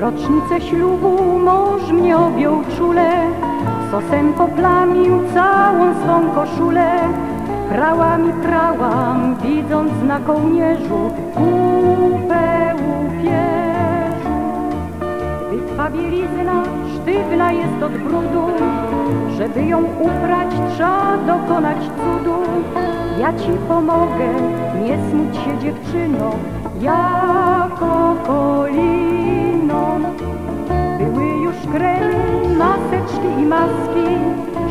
Rocznicę ślubu mąż mnie objął czule, sosem poplamił całą swą koszulę. Prałam i prałam, widząc na kołnierzu kupę łupieżu. Gdy twa bielizna sztywna jest od brudu, żeby ją uprać, trzeba dokonać cudu. Ja ci pomogę, nie smuć się dziewczyno, jako koliną. Maseczki i maski,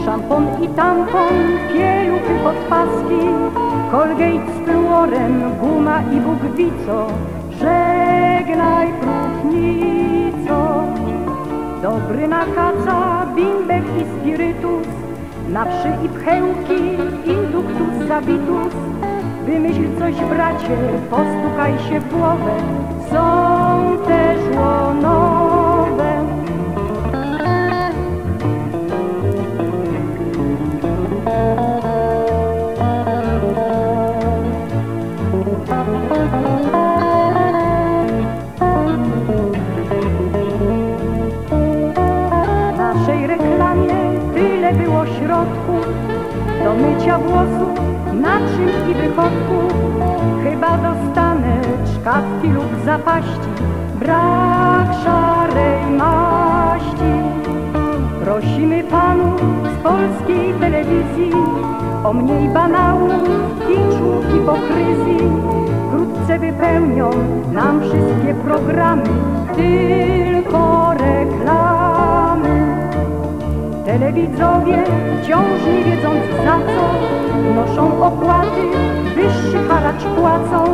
szampon i tampon, pieluchy podpaski, Colgate z fluorem, guma i Bóg żegnaj próchnico. Dobry na kaca, bimbek i spirytus, na wszy i pchełki, induktus zabitus. Wymyśl coś bracie, postukaj się w głowę, tyle było środków do mycia włosów, naczyń i wychodków. Chyba dostanę czkawki lub zapaści, brak szarej maści. Prosimy panów z polskiej telewizji o mniej banału, kiczu, hipokryzji. Wkrótce wypełnią nam wszystkie programy, Telewidzowie wciąż nie wiedząc za co Noszą opłaty, wyższy haracz płacą.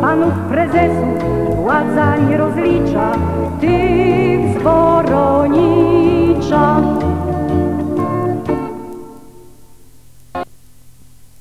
Panów prezesów władza nie rozlicza